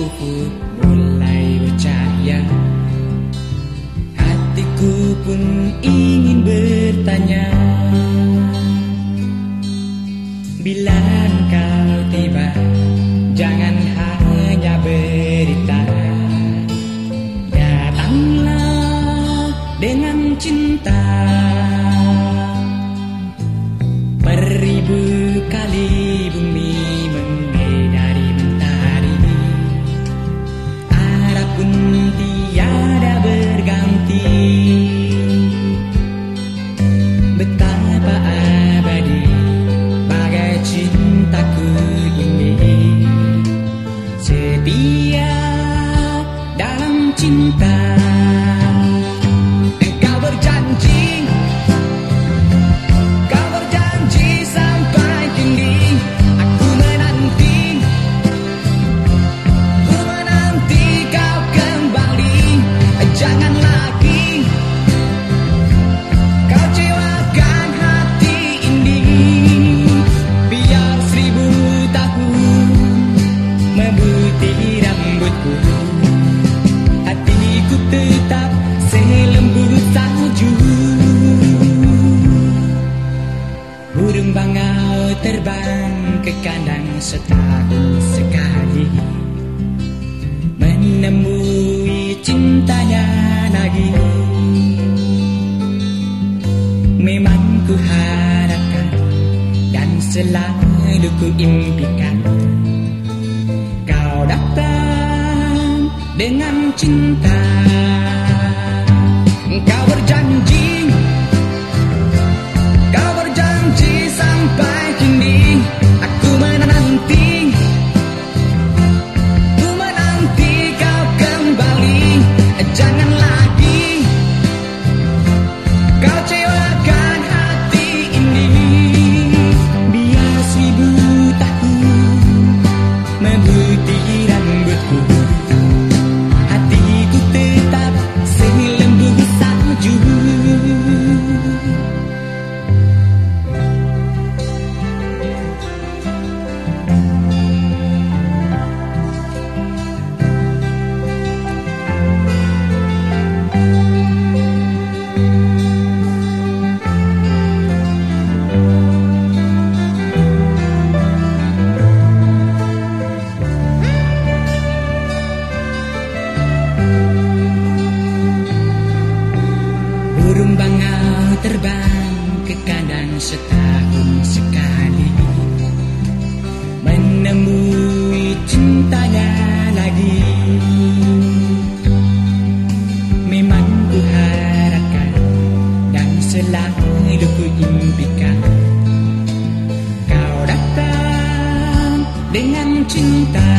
ufuk mulai bercahaya. Hatiku pun ingin bertanya Bila engkau tiba Jangan hanya berita. Datanglah dengan cinta cinta. Engkau berjanji. Kau berjanji sampai kini Aku menanti. Ku menanti kau kembali. Jangan Burung bangau terbang ke kandang setahun sekali. Menemui cintanya lagi. Memang ku harapkan dan selalu ku impikan Kau datang dengan cinta setahun sekali Menemui cintanya lagi Memang ku harapkan dan selalu ku impikan Kau datang dengan cinta